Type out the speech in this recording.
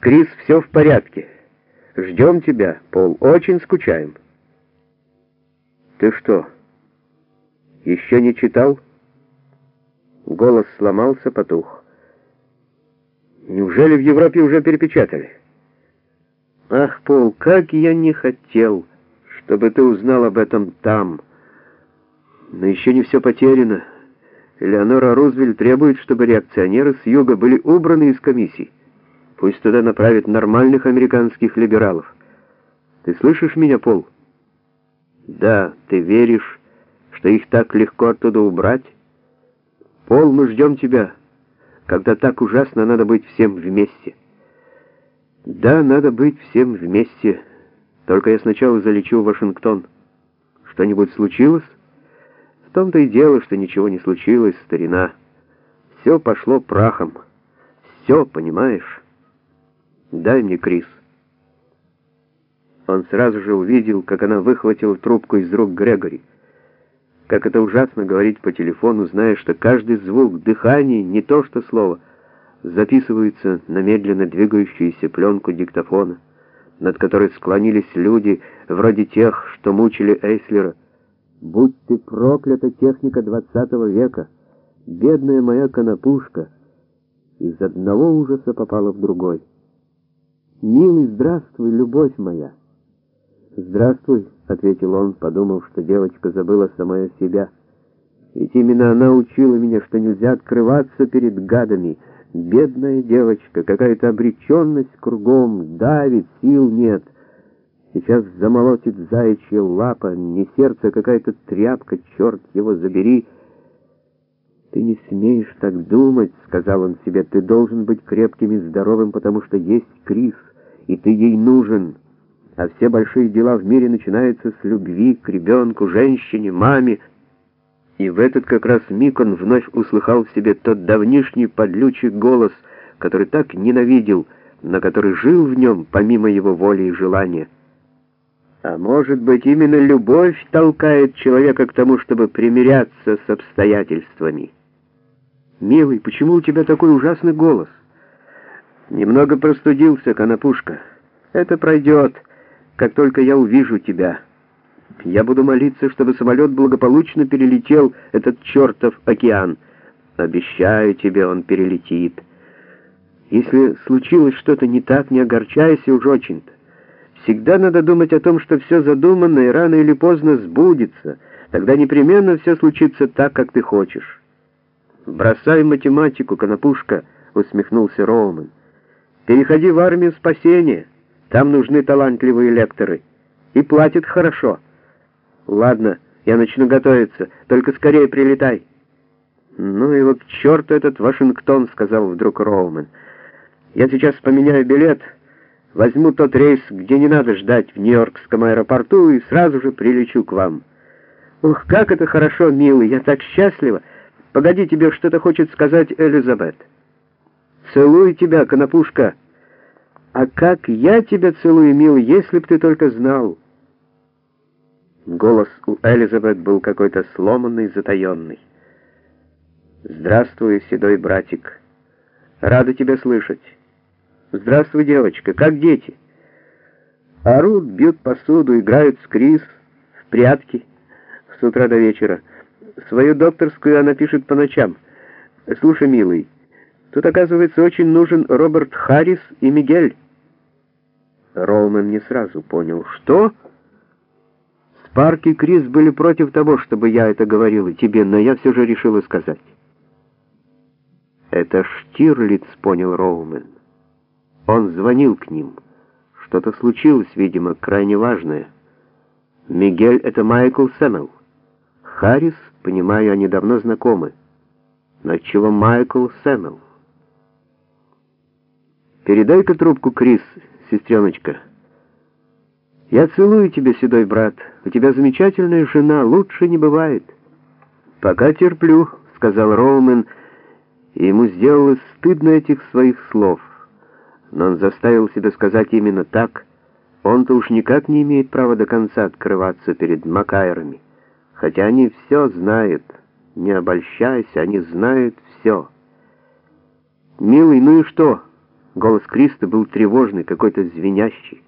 Крис все в порядке. Ждем тебя, Пол, очень скучаем. Ты что, еще не читал? Голос сломался, потух. Неужели в Европе уже перепечатали? Ах, Пол, как я не хотел, чтобы ты узнал об этом там. Но еще не все потеряно. Элеонора Рузвельт требует, чтобы реакционеры с юга были убраны из комиссии. Пусть туда направят нормальных американских либералов. Ты слышишь меня, Пол? Да, ты веришь, что их так легко оттуда убрать? Пол, мы ждем тебя, когда так ужасно надо быть всем вместе. Да, надо быть всем вместе. Только я сначала залечу в Вашингтон. Что-нибудь случилось? В том-то и дело, что ничего не случилось, старина. Все пошло прахом. Все, понимаешь? Дай мне Крис. Он сразу же увидел, как она выхватила трубку из рук Грегори. Как это ужасно говорить по телефону, зная, что каждый звук, дыхание, не то что слово, записывается на медленно двигающуюся пленку диктофона, над которой склонились люди, вроде тех, что мучили Эйслера. «Будь ты проклята, техника двадцатого века! Бедная моя конопушка!» Из одного ужаса попала в другой. «Милый, здравствуй, любовь моя!» «Здравствуй», — ответил он, подумав, что девочка забыла самая себя. «Ведь именно она учила меня, что нельзя открываться перед гадами. Бедная девочка, какая-то обреченность кругом, давит, сил нет. Сейчас замолотит заячья лапа, не сердце, какая-то тряпка, черт его забери». «Ты не смеешь так думать», — сказал он себе, — «ты должен быть крепким и здоровым, потому что есть Крис» и ты ей нужен. А все большие дела в мире начинаются с любви к ребенку, женщине, маме. И в этот как раз миг он вновь услыхал в себе тот давнишний подлючий голос, который так ненавидел, на который жил в нем помимо его воли и желания. А может быть, именно любовь толкает человека к тому, чтобы примиряться с обстоятельствами. «Милый, почему у тебя такой ужасный голос?» Немного простудился, Конопушка. Это пройдет, как только я увижу тебя. Я буду молиться, чтобы самолет благополучно перелетел этот чертов океан. Обещаю тебе, он перелетит. Если случилось что-то не так, не огорчайся уж очень-то. Всегда надо думать о том, что все задуманное рано или поздно сбудется. Тогда непременно все случится так, как ты хочешь. «Бросай математику, Конопушка», — усмехнулся Роуман. Переходи в армию спасения. Там нужны талантливые лекторы. И платят хорошо. Ладно, я начну готовиться. Только скорее прилетай. Ну его к черту этот Вашингтон, сказал вдруг Роумен. Я сейчас поменяю билет, возьму тот рейс, где не надо ждать в Нью-Йоркском аэропорту и сразу же прилечу к вам. Ух, как это хорошо, милый, я так счастлива. Погоди, тебе что-то хочет сказать Элизабет. Целую тебя, конопушка. А как я тебя целую, милый, если б ты только знал. Голос у Элизабет был какой-то сломанный, затаенный. «Здравствуй, седой братик. Рада тебя слышать. Здравствуй, девочка. Как дети?» Орут, бьют посуду, играют с Крис в прятки с утра до вечера. Свою докторскую она пишет по ночам. «Слушай, милый, Тут, оказывается, очень нужен Роберт Харрис и Мигель. Роумен не сразу понял, что... Спарк и Крис были против того, чтобы я это говорила тебе, но я все же решила сказать. Это Штирлиц, понял Роумен. Он звонил к ним. Что-то случилось, видимо, крайне важное. Мигель — это Майкл Сэммел. Харрис, понимаю, они давно знакомы. Но чего Майкл Сэммел? Передай-ка трубку, Крис, сестреночка. Я целую тебя, седой брат. У тебя замечательная жена, лучше не бывает. Пока терплю, сказал Роумен, и ему сделалось стыдно этих своих слов. Но он заставил себя сказать именно так. Он-то уж никак не имеет права до конца открываться перед Макайрами. Хотя они все знают. Не обольщайся, они знают все. «Милый, ну и что?» Голос Криста был тревожный, какой-то звенящий.